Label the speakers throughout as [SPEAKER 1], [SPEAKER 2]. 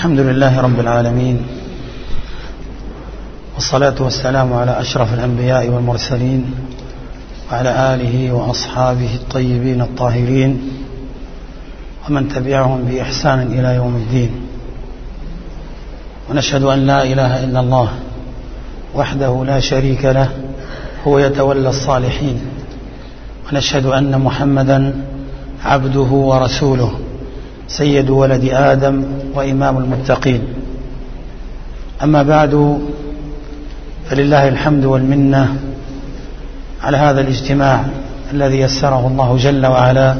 [SPEAKER 1] الحمد لله رب العالمين والصلاة والسلام على أشرف الأنبياء والمرسلين وعلى آله وأصحابه الطيبين الطاهرين ومن تبعهم بإحسان إلى يوم الدين ونشهد أن لا إله إلا الله وحده لا شريك له هو يتولى الصالحين ونشهد أن محمدا عبده ورسوله سيد ولد آدم وإمام المتقين. أما بعد فلله الحمد والمنة على هذا الاجتماع الذي يسره الله جل وعلا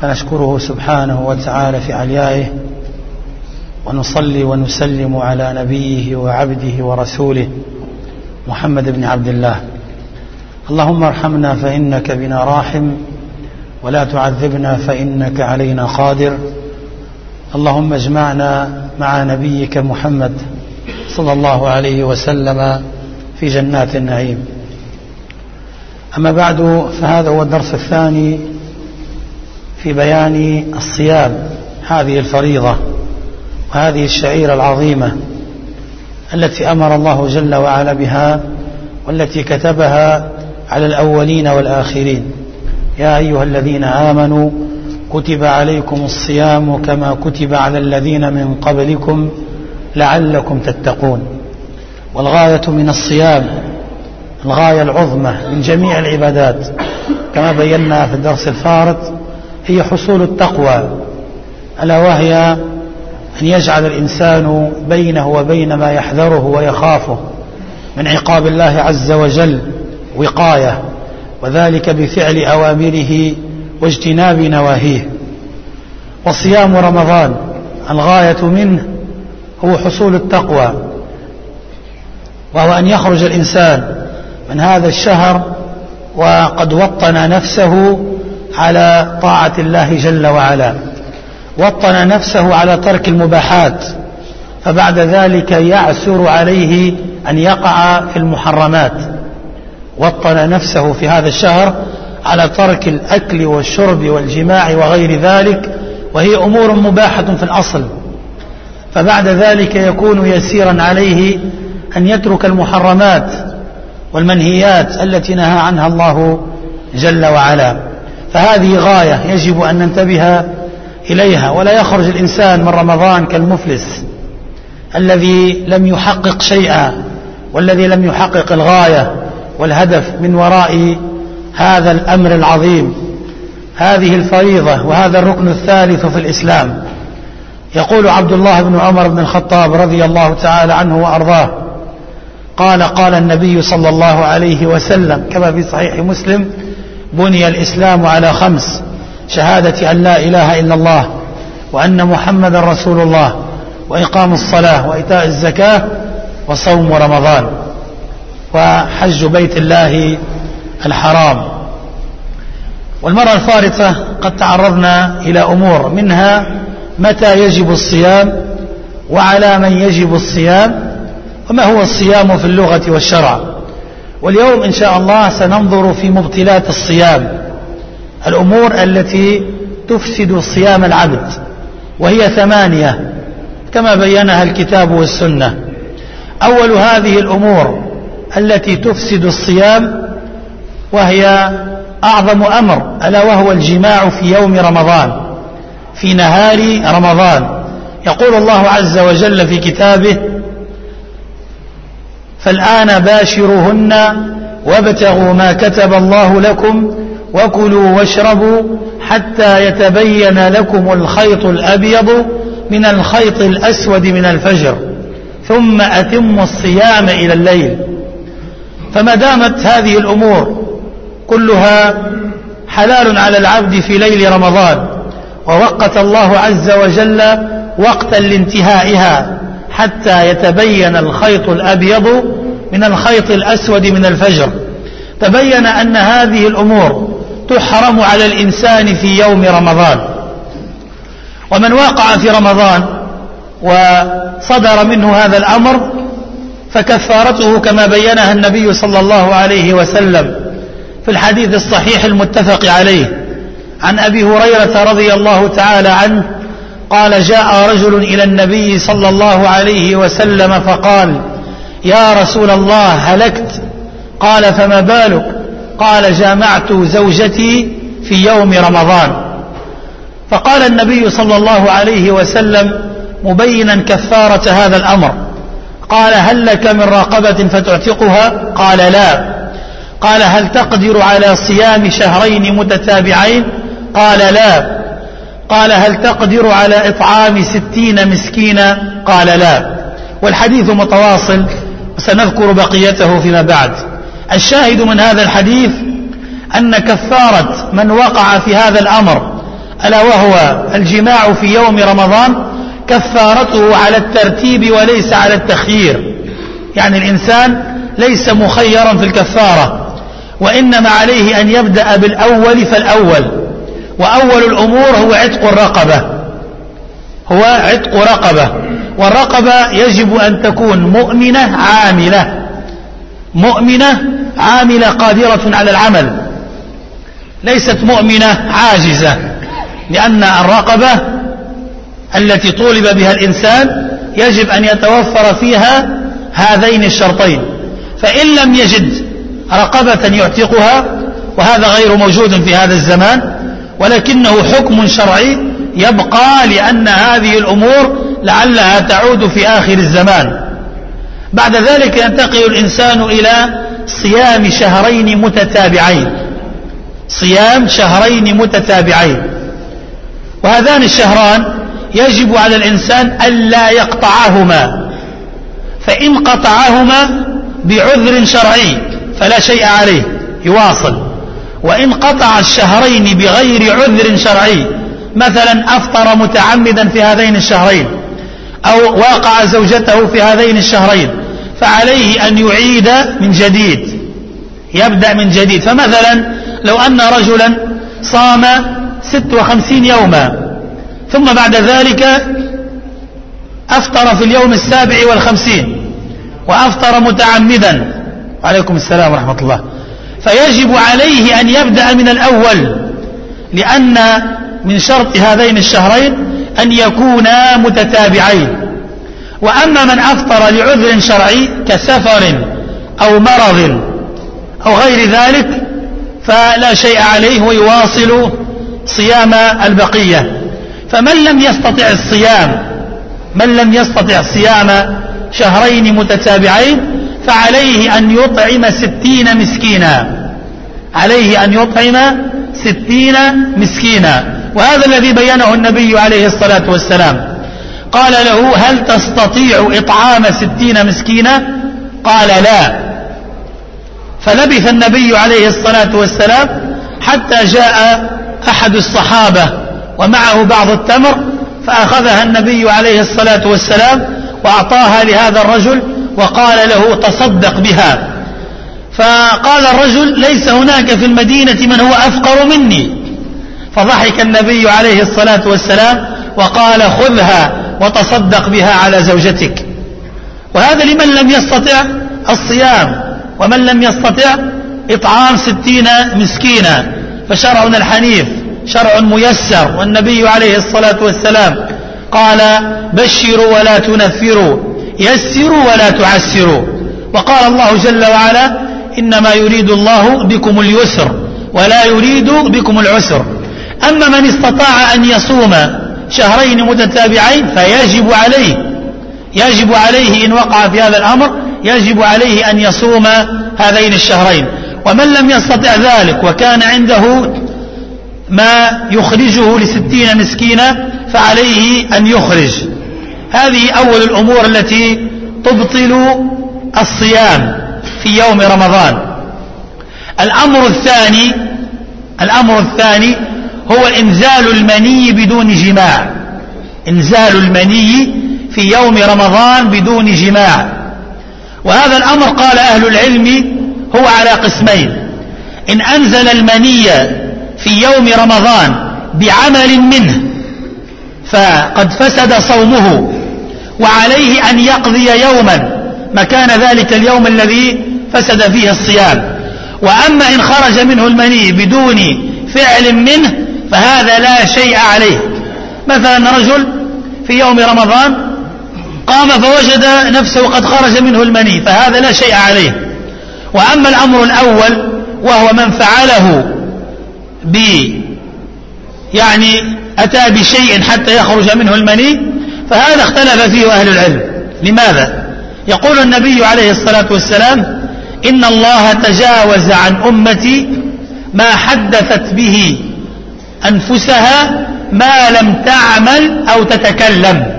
[SPEAKER 1] فنشكره سبحانه وتعالى في عليائه ونصلي ونسلم على نبيه وعبده ورسوله محمد بن عبد الله. اللهم ارحمنا فإنك بنا راحم ولا تعذبنا فإنك علينا قادر. اللهم اجمعنا مع نبيك محمد صلى الله عليه وسلم في جنات النعيم. أما بعد فهذا هو الدرس الثاني في بيان الصيام هذه الفريضة وهذه الشعيرة العظيمة التي أمر الله جل وعلا بها والتي كتبها على الأولين والآخرين. يا أيها الذين آمنوا كتب عليكم الصيام كما كتب على الذين من قبلكم لعلكم تتقون. والغاية من الصيام الغاية العظمى من جميع العبادات. كما بينا في الدرس الفارط هي حصول التقوى. ألا وهي أن يجعل الإنسان بينه وبين ما يحذره ويخافه من عقاب الله عز وجل وقاية. وذلك بفعل أوامره واجتناب نواهيه. وصيام رمضان الغاية منه هو حصول التقوى وهو أن يخرج الإنسان من هذا الشهر وقد وطن نفسه على طاعة الله جل وعلا. وطن نفسه على ترك المباحات فبعد ذلك يعسر عليه أن يقع في المحرمات. وطن نفسه في هذا الشهر على ترك الأكل والشرب والجماع وغير ذلك وهي أمور مباحة في الأصل. فبعد ذلك يكون يسيرا عليه أن يترك المحرمات والمنهيات التي نهى عنها الله جل وعلا. فهذه غاية يجب أن ننتبه إليها. ولا يخرج الإنسان من رمضان كالمفلس الذي لم يحقق شيئا والذي لم يحقق الغاية. والهدف من وراء هذا الأمر العظيم هذه الفريضة وهذا الركن الثالث في الإسلام. يقول عبد الله بن عمر بن الخطاب رضي الله تعالى عنه وأرضاه قال قال النبي صلى الله عليه وسلم كما في صحيح مسلم بني الإسلام على خمس شهادة أن لا إله إلا الله وأن محمد رسول الله وإقام الصلاة وإيتاء الزكاة وصوم رمضان. وحج بيت الله الحرام. والمرة الفارطة قد تعرضنا إلى أمور منها متى يجب الصيام وعلى من يجب الصيام وما هو الصيام في اللغة والشرع. واليوم إن شاء الله سننظر في مبطلات الصيام الأمور التي تفسد صيام العبد وهي ثمانية كما بينها الكتاب والسنة. أول هذه الأمور التي تفسد الصيام وهي أعظم أمر ألا وهو الجماع في يوم رمضان في نهار رمضان. يقول الله عز وجل في كتابه فالآن باشروهن وابتغوا ما كتب الله لكم وكلوا واشربوا حتى يتبين لكم الخيط الأبيض من الخيط الأسود من الفجر ثم أتموا الصيام إلى الليل. فما دامت هذه الأمور كلها حلال على العبد في ليل رمضان ووقت الله عز وجل وقتا لانتهائها حتى يتبين الخيط الأبيض من الخيط الأسود من الفجر. تبين أن هذه الأمور تحرم على الإنسان في يوم رمضان. ومن وقع في رمضان وصدر منه هذا الأمر فكفارته كما بينها النبي صلى الله عليه وسلم في الحديث الصحيح المتفق عليه. عن أبي هريرة رضي الله تعالى عنه قال جاء رجل إلى النبي صلى الله عليه وسلم فقال يا رسول الله هلكت؟ قال فما بالك؟ قال جامعت زوجتي في يوم رمضان. فقال النبي صلى الله عليه وسلم مبينا كفارة هذا الأمر. قال هل لك من راقبة فتعتقها؟ قال لا. قال هل تقدر على صيام شهرين متتابعين؟ قال لا. قال هل تقدر على إطعام ستين مسكينا؟ قال لا. والحديث متواصل سنذكر بقيته فيما بعد. الشاهد من هذا الحديث أن كفارة من وقع في هذا الأمر ألا وهو الجماع في يوم رمضان كفارته على الترتيب وليس على التخيير. يعني الإنسان ليس مخيرا في الكفارة وإنما عليه أن يبدأ بالأول فالأول وأول الأمور هو عتق الرقبة. هو عتق رقبة والرقبة يجب أن تكون مؤمنة عاملة. مؤمنة عاملة قادرة على العمل. ليست مؤمنة عاجزة لأن الرقبة التي طولب بها الإنسان يجب أن يتوفر فيها هذين الشرطين فإن لم يجد رقبة يعتقها وهذا غير موجود في هذا الزمان ولكنه حكم شرعي يبقى لأن هذه الأمور لعلها تعود في آخر الزمان. بعد ذلك ينتقل الإنسان إلى صيام شهرين متتابعين. صيام شهرين متتابعين. وهذان الشهران يجب على الإنسان ألا يقطعهما فإن قطعهما بعذر شرعي فلا شيء عليه يواصل. وإن قطع الشهرين بغير عذر شرعي مثلا أفطر متعمدا في هذين الشهرين أو واقع زوجته في هذين الشهرين فعليه أن يعيد من جديد يبدأ من جديد. فمثلا لو أن رجلا صام ست وخمسين يوما ثم بعد ذلك أفطر في اليوم السابع والخمسين وأفطر متعمدا. عليكم السلام ورحمة الله. فيجب عليه أن يبدأ من الأول لأن من شرط هذين الشهرين أن يكونا متتابعين. وأما من أفطر لعذر شرعي كسفر أو مرض أو غير ذلك فلا شيء عليه ويواصل صيام البقية. فمن لم يستطع الصيام من لم يستطع صيام شهرين متتابعين فعليه أن يطعم ستين مسكينا. عليه أن يطعم ستين مسكينا. وهذا الذي بينه النبي عليه الصلاة والسلام. قال له هل تستطيع إطعام ستين مسكينا؟ قال لا. فلبث النبي عليه الصلاة والسلام حتى جاء أحد الصحابة ومعه بعض التمر فأخذها النبي عليه الصلاة والسلام وأعطاها لهذا الرجل وقال له تصدق بها. فقال الرجل ليس هناك في المدينة من هو أفقر مني. فضحك النبي عليه الصلاة والسلام وقال خذها وتصدق بها على زوجتك. وهذا لمن لم يستطع الصيام ومن لم يستطع إطعام ستين مسكينا فشرعنا الحنيف. شرع ميسر. والنبي عليه الصلاة والسلام قال بشروا ولا تنفروا يسروا ولا تعسروا. وقال الله جل وعلا إنما يريد الله بكم اليسر ولا يريد بكم العسر. أما من استطاع أن يصوم شهرين متتابعين فيجب عليه يجب عليه إن وقع في هذا الأمر يجب عليه أن يصوم هذين الشهرين. ومن لم يستطع ذلك وكان عنده ما يخرجه لستين مسكينا فعليه أن يخرج. هذه أول الأمور التي تبطل الصيام في يوم رمضان. الأمر الثاني الأمر الثاني هو إنزال المني بدون جماع. إنزال المني في يوم رمضان بدون جماع. وهذا الأمر قال أهل العلم هو على قسمين. إن أنزل المني في يوم رمضان بعمل منه فقد فسد صومه وعليه أن يقضي يوما مكان ذلك اليوم الذي فسد فيه الصيام. وأما إن خرج منه المني بدون فعل منه فهذا لا شيء عليه. مثلا رجل في يوم رمضان قام فوجد نفسه قد خرج منه المني فهذا لا شيء عليه. وأما الأمر الأول وهو من فعله ب يعني أتى بشيء حتى يخرج منه المني فهذا اختلف فيه أهل العلم. لماذا؟ يقول النبي عليه الصلاة والسلام إن الله تجاوز عن أمتي ما حدثت به أنفسها ما لم تعمل أو تتكلم.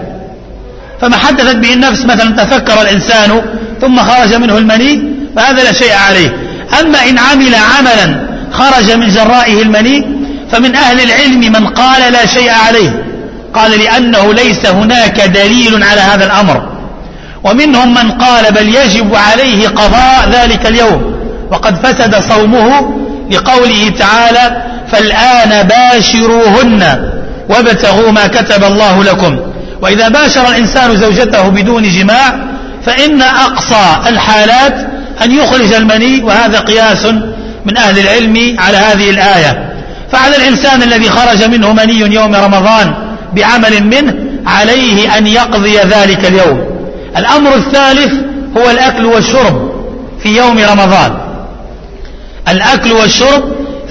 [SPEAKER 1] فما حدثت به النفس مثلا تفكر الإنسان ثم خرج منه المني فهذا لا شيء عليه. أما إن عمل عملا خرج من جرائه المني فمن أهل العلم من قال لا شيء عليه قال لأنه ليس هناك دليل على هذا الأمر. ومنهم من قال بل يجب عليه قضاء ذلك اليوم. وقد فسد صومه لقوله تعالى فالآن باشروهن وابتغوا ما كتب الله لكم وإذا باشر الإنسان زوجته بدون جماع فإن أقصى الحالات أن يخرج المني وهذا قياس من أهل العلم على هذه الآية. فعلى الإنسان الذي خرج منه مني يوم رمضان بعمل منه عليه أن يقضي ذلك اليوم. الأمر الثالث هو الأكل والشرب في يوم رمضان. الأكل والشرب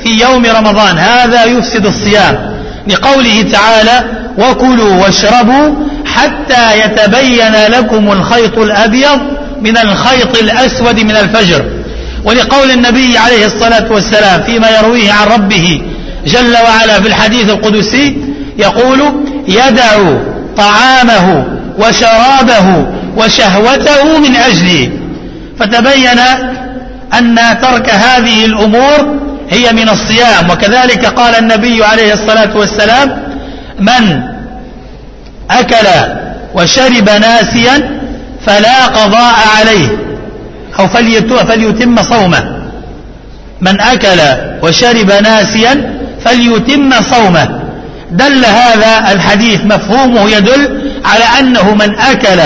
[SPEAKER 1] في يوم رمضان. هذا يفسد الصيام. لقوله تعالى وكلوا واشربوا حتى يتبين لكم الخيط الأبيض من الخيط الأسود من الفجر ولقول النبي عليه الصلاة والسلام فيما يرويه عن ربه جل وعلا في الحديث القدسي يقول يدع طعامه وشرابه وشهوته من أجله فتبين أن ترك هذه الأمور هي من الصيام. وكذلك قال النبي عليه الصلاة والسلام من أكل وشرب ناسيا فلا قضاء عليه. أو فليتم صومه. من أكل وشرب ناسيا فليتم صومه. دل هذا الحديث مفهومه يدل على أنه من أكل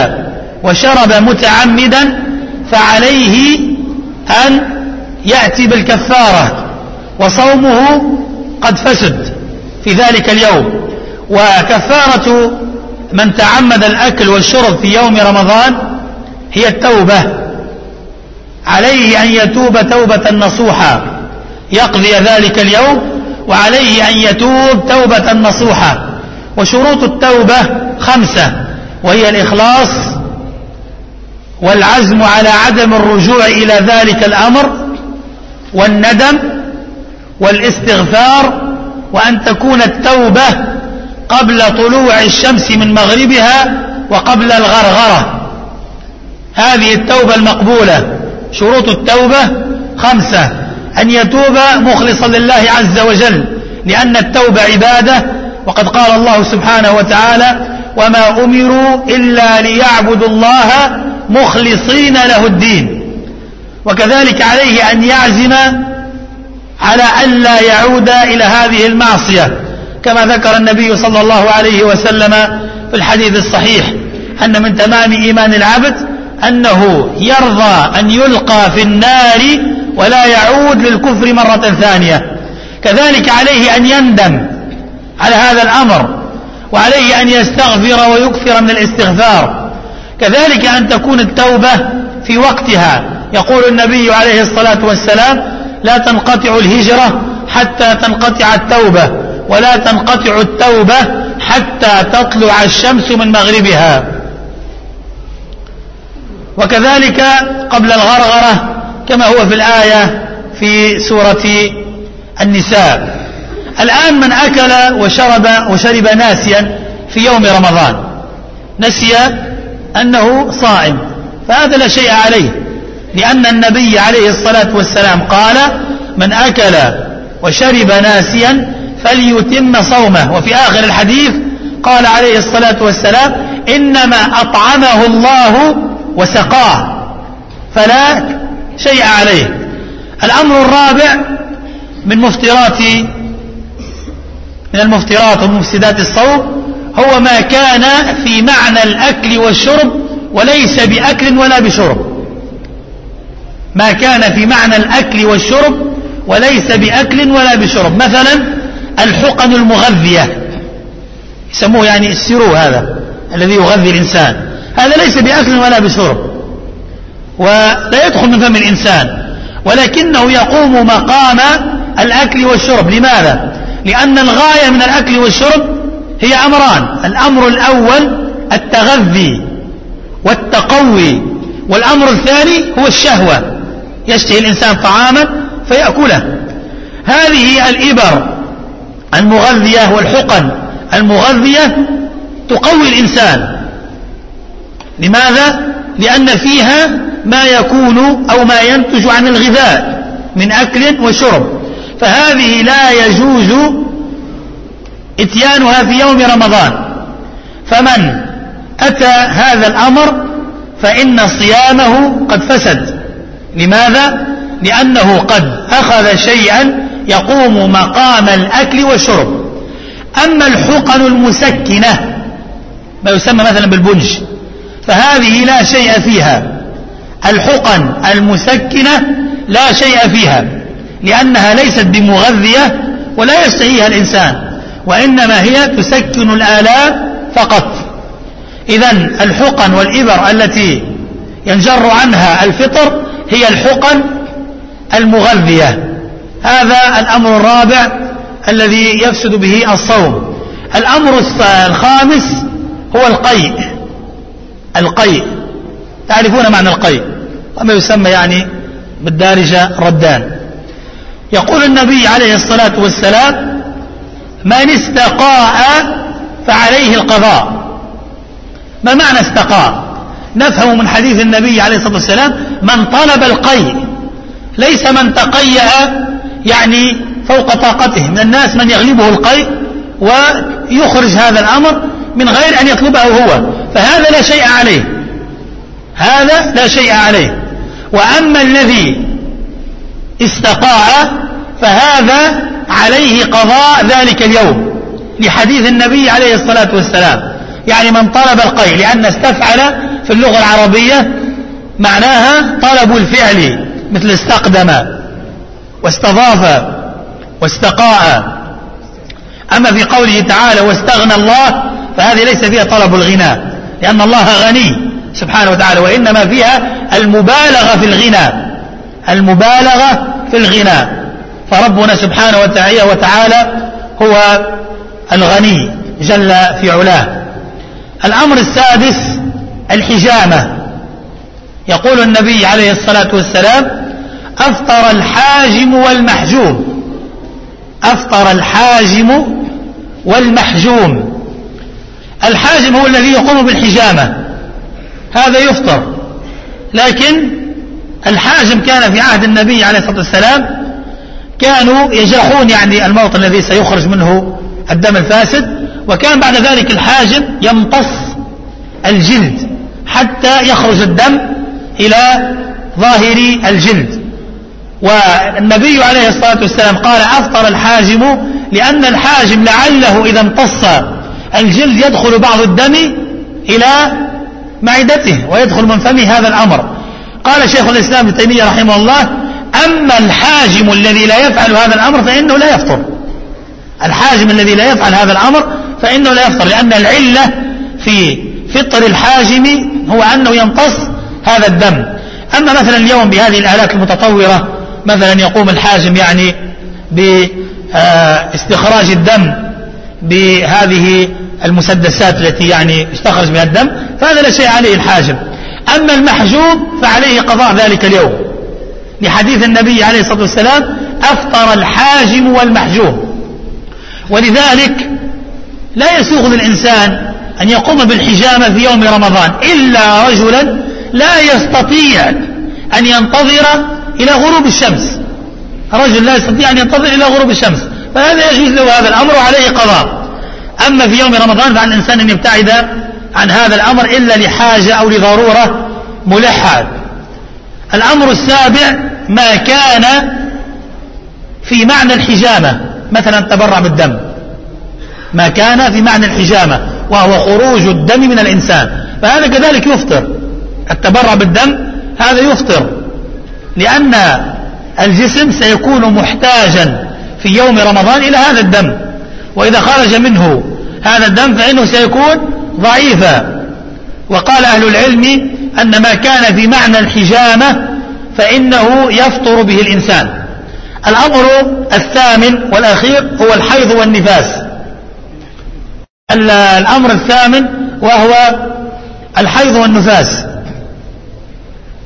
[SPEAKER 1] وشرب متعمدا فعليه أن يأتي بالكفارة وصومه قد فسد في ذلك اليوم. وكفارة من تعمد الأكل والشرب في يوم رمضان هي التوبة. عليه أن يتوب توبة نصوحا. يقضي ذلك اليوم وعليه أن يتوب توبة نصوحة وشروط التوبة خمسة وهي الإخلاص والعزم على عدم الرجوع إلى ذلك الأمر والندم والاستغفار وأن تكون التوبة قبل طلوع الشمس من مغربها وقبل الغرغرة. هذه التوبة المقبولة. شروط التوبة خمسة أن يتوب مخلصا لله عز وجل لأن التوبة عبادة وقد قال الله سبحانه وتعالى وما أمروا إلا ليعبدوا الله مخلصين له الدين وكذلك عليه أن يعزم على أن لا يعود إلى هذه المعصية كما ذكر النبي صلى الله عليه وسلم في الحديث الصحيح أن من تمام إيمان العبد أنه يرضى أن يلقى في النار ولا يعود للكفر مرة ثانية. كذلك عليه أن يندم على هذا الأمر وعليه أن يستغفر ويكثر من الاستغفار. كذلك أن تكون التوبة في وقتها. يقول النبي عليه الصلاة والسلام لا تنقطع الهجرة حتى تنقطع التوبة ولا تنقطع التوبة حتى تطلع الشمس من مغربها. وكذلك قبل الغرغرة كما هو في الآية في سورة النساء. الآن من أكل وشرب وشرب ناسيا في يوم رمضان. نسي أنه صائم فهذا لا شيء عليه لأن النبي عليه الصلاة والسلام قال من أكل وشرب ناسيا فليتم صومه. وفي آخر الحديث قال عليه الصلاة والسلام إنما أطعمه الله وسقاه فلا شيء عليه. الأمر الرابع من مفترات من المفترات ومفسدات الصوم هو ما كان في معنى الأكل والشرب وليس بأكل ولا بشرب. ما كان في معنى الأكل والشرب وليس بأكل ولا بشرب. مثلا الحقن المغذية يسموه يعني السرو هذا الذي يغذي الإنسان. هذا ليس بأكل ولا بشرب ولا يدخل من فم الإنسان ولكنه يقوم مقام الأكل والشرب. لماذا؟ لأن الغاية من الأكل والشرب هي أمران الأمر الأول التغذي والتقوي والأمر الثاني هو الشهوة يشتهي الإنسان طعاما فيأكله. هذه الإبر المغذية والحقن المغذية تقوي الإنسان. لماذا؟ لأن فيها ما يكون أو ما ينتج عن الغذاء من أكل وشرب. فهذه لا يجوز إتيانها في يوم رمضان. فمن أتى هذا الأمر فإن صيامه قد فسد. لماذا؟ لأنه قد أخذ شيئا يقوم مقام الأكل والشرب. أما الحقن المسكنة ما يسمى مثلا بالبنج. فهذه لا شيء فيها. الحقن المسكنة لا شيء فيها. لأنها ليست بمغذية ولا يشتهيها الإنسان. وإنما هي تسكن الآلام فقط. إذا الحقن والإبر التي ينجر عنها الفطر هي الحقن المغذية. هذا الأمر الرابع الذي يفسد به الصوم. الأمر الخامس هو القيء. القيء تعرفون معنى القيء وما يسمى يعني بالدارجة ردان. يقول النبي عليه الصلاة والسلام من استقاء فعليه القضاء. ما معنى استقاء؟ نفهم من حديث النبي عليه الصلاة والسلام من طلب القيء ليس من تقيأ يعني فوق طاقته. من الناس من يغلبه القيء ويخرج هذا الأمر من غير أن يطلبه هو. فهذا لا شيء عليه. هذا لا شيء عليه. وأما الذي استقاء فهذا عليه قضاء ذلك اليوم. لحديث النبي عليه الصلاة والسلام. يعني من طلب القيء لأن استفعل في اللغة العربية معناها طلب الفعل مثل استقدم واستضاف واستقاء. أما في قوله تعالى واستغنى الله فهذه ليس فيها طلب الغنى لأن الله غني سبحانه وتعالى وإنما فيها المبالغة في الغنى المبالغة في الغنى. فربنا سبحانه وتعالى هو الغني جل في علاه. الأمر السادس الحجامة. يقول النبي عليه الصلاة والسلام أفطر الحاجم والمحجوم. أفطر الحاجم والمحجوم. الحاجم هو الذي يقوم بالحجامة. هذا يفطر. لكن الحاجم كان في عهد النبي عليه الصلاة والسلام كانوا يجرحون يعني الموطن الذي سيخرج منه الدم الفاسد وكان بعد ذلك الحاجم يمتص الجلد حتى يخرج الدم إلى ظاهر الجلد. والنبي عليه الصلاة والسلام قال أفطر الحاجم لأن الحاجم لعله إذا امتص الجلد يدخل بعض الدم إلى معدته ويدخل من فمه هذا الأمر. قال شيخ الإسلام ابن تيمية رحمه الله أما الحاجم الذي لا يفعل هذا الأمر فإنه لا يفطر. الحاجم الذي لا يفعل هذا الأمر فإنه لا يفطر لأن العلة في فطر الحاجم هو أنه يمتص هذا الدم. أما مثلا اليوم بهذه الآلات المتطورة مثلا يقوم الحاجم يعني بإستخراج الدم بهذه المسدسات التي يعني يستخرج بها الدم فهذا لا شيء عليه الحاجم أما المحجوب فعليه قضاء ذلك اليوم. لحديث النبي عليه الصلاة والسلام أفطر الحاجم والمحجوب. ولذلك لا يسوغ للإنسان أن يقوم بالحجامة في يوم رمضان إلا رجلا لا يستطيع أن ينتظر إلى غروب الشمس. رجل لا يستطيع أن ينتظر إلى غروب الشمس. فهذا يجوز له هذا الأمر وعليه قضاء. أما في يوم رمضان فعلى الإنسان أن يبتعد عن هذا الأمر إلا لحاجة أو لضرورة ملحة. الأمر السابع ما كان في معنى الحجامة. مثلا التبرع بالدم. ما كان في معنى الحجامة. وهو خروج الدم من الإنسان. فهذا كذلك يفطر. التبرع بالدم هذا يفطر. لأن الجسم سيكون محتاجا في يوم رمضان إلى هذا الدم. وإذا خرج منه هذا الدم فإنه سيكون ضعيفا. وقال أهل العلم أن ما كان في معنى الحجامة فإنه يفطر به الإنسان. الأمر الثامن والأخير هو الحيض والنفاس. الأمر الثامن وهو الحيض والنفاس.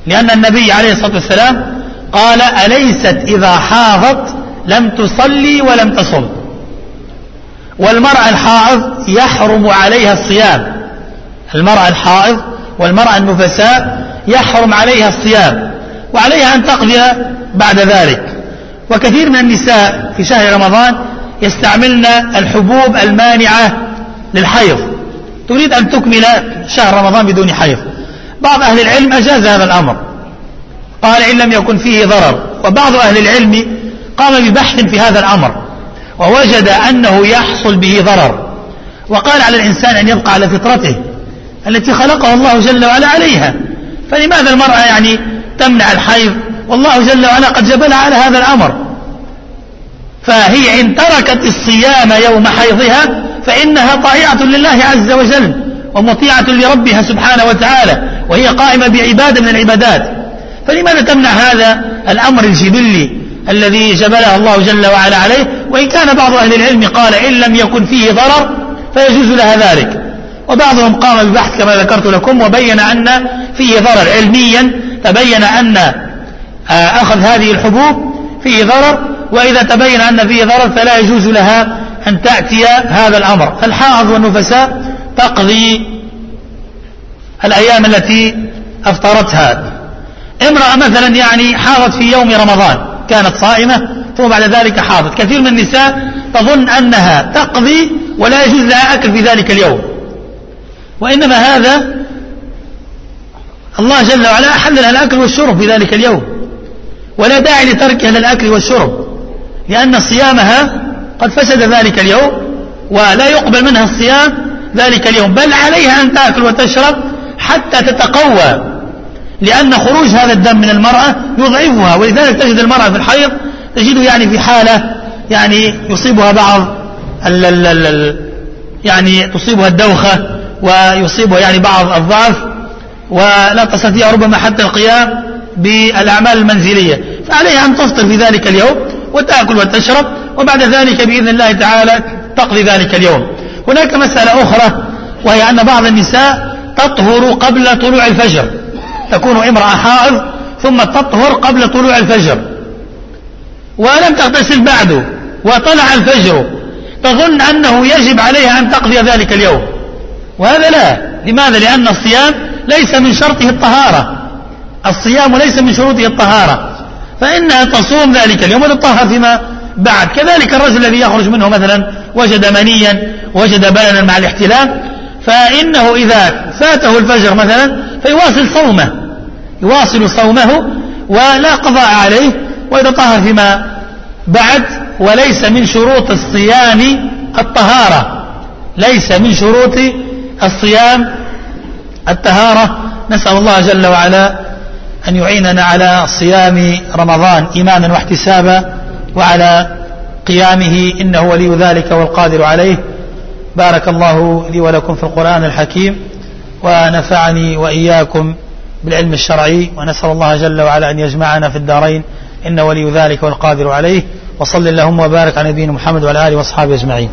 [SPEAKER 1] لأن النبي عليه الصلاة والسلام قال أليست إذا حاضت لم تصلي ولم تصم. والمرأة الحائض يحرم عليها الصيام. المرأة الحائض والمرأة النفساء يحرم عليها الصيام وعليها أن تقضي بعد ذلك. وكثير من النساء في شهر رمضان يستعملن الحبوب المانعة للحيض. تريد أن تكمل شهر رمضان بدون حيض. بعض أهل العلم أجاز هذا الأمر. قال إن لم يكن فيه ضرر. وبعض أهل العلم قام ببحث في هذا الأمر ووجد أنه يحصل به ضرر وقال على الإنسان أن يبقى على فطرته التي خلقه الله جل وعلا عليها. فلماذا المرأة يعني تمنع الحيض؟ والله جل وعلا قد جبلها على هذا الأمر. فهي إن تركت الصيام يوم حيضها فإنها طائعة لله عز وجل ومطيعة لربها سبحانه وتعالى وهي قائمة بعبادة من العبادات. فلماذا تمنع هذا الأمر الجبلي؟ الذي جبلها الله جل وعلا عليه وإن كان بعض أهل العلم قال إن لم يكن فيه ضرر فيجوز لها ذلك. وبعضهم قام ببحث كما ذكرت لكم وبين أن فيه ضرر علميا تبين أن آه، أخذ هذه الحبوب فيه ضرر وإذا تبين أن فيه ضرر فلا يجوز لها أن تأتي هذا الأمر. الحائض والنفساء تقضي الأيام التي أفطرتها. امرأة مثلا يعني حاضت في يوم رمضان. كانت صائمة ثم بعد ذلك حاضت كثير من النساء تظن أنها تقضي ولا يجوز لها أكل في ذلك اليوم. وإنما هذا الله جل وعلا أحل لها الأكل والشرب في ذلك اليوم. ولا داعي لتركها للأكل والشرب لأن صيامها قد فسد ذلك اليوم ولا يقبل منها الصيام ذلك اليوم. بل عليها أن تأكل وتشرب حتى تتقوى. لأن خروج هذا الدم من المرأة يضعفها ولذلك تجد المرأة في الحيض تجده يعني في حالة يعني يصيبها بعض ال ال ال يعني تصيبها الدوخة ويصيبها يعني بعض الضعف ولا تستطيع ربما حتى القيام بالأعمال المنزلية. فعليها أن تفطر في ذلك اليوم وتأكل وتشرب وبعد ذلك بإذن الله تعالى تقضي ذلك اليوم. هناك مسألة أخرى وهي أن بعض النساء تطهر قبل طلوع الفجر. تكون امرأة حائض ثم تطهر قبل طلوع الفجر. ولم تغتسل بعد وطلع الفجر. تظن أنه يجب عليها أن تقضي ذلك اليوم. وهذا لا. لماذا؟ لأن الصيام ليس من شرطه الطهارة. الصيام ليس من شروطه الطهارة. فإنها تصوم ذلك اليوم وتطهر فيما بعد. كذلك الرجل الذي يخرج منه مثلا وجد منيا وجد بلنا مع الاحتلام فإنه إذا فاته الفجر مثلا فيواصل صومه. يواصل صومه ولا قضاء عليه ويتطهر فيما بعد وليس من شروط الصيام الطهارة. ليس من شروط الصيام الطهارة. نسأل الله جل وعلا أن يعيننا على صيام رمضان إيمانا واحتسابا وعلى قيامه. إنه ولي ذلك والقادر عليه. بارك الله لي ولكم في القرآن الحكيم. ونفعني وإياكم بالعلم الشرعي ونسأل الله جل وعلا أن يجمعنا في الدارين. إن ولي ذلك والقادر عليه. وصل اللهم وبارك على نبينا محمد وعلى آله وأصحابه أجمعين.